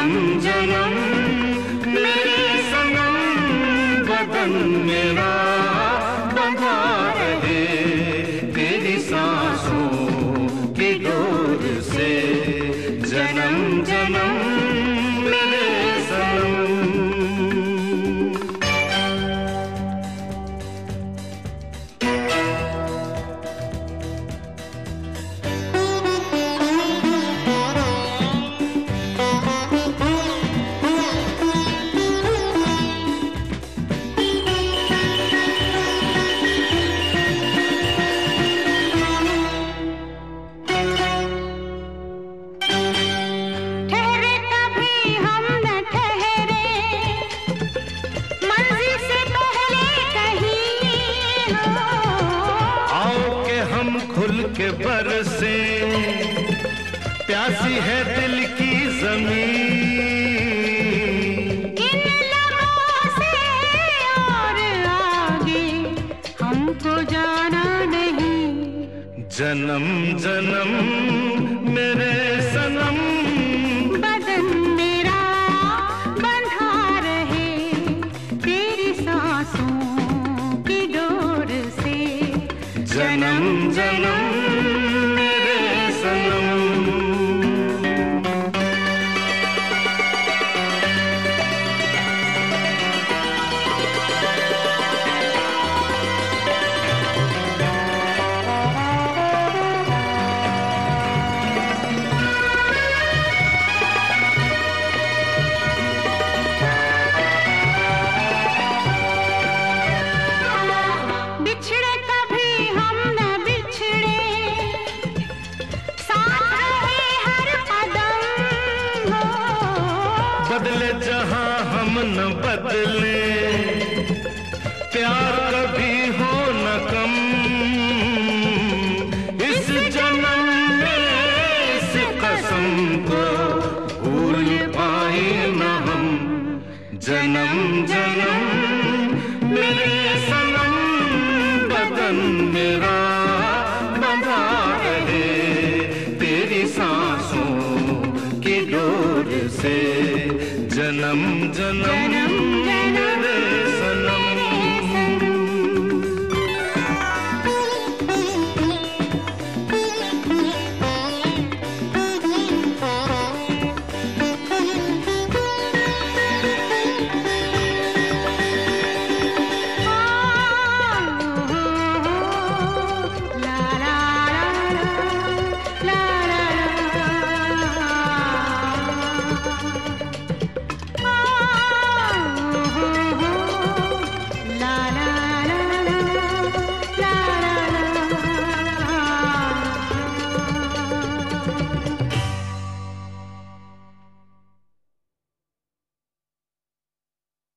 जन्म जन्म मेरे सनम बदन मेरा बरसे प्यासी है दिल की ज़मीन। इन लबों से और आगे हमको जाना नहीं। जन्म जन्म मेरे सनम। बदले जहाँ हम न बदले। प्यार कभी हो न कम। इस जन्म में इस कसम को भूल पाए न हम। जन्म जन्म, मेरे सनम बदन मेरा।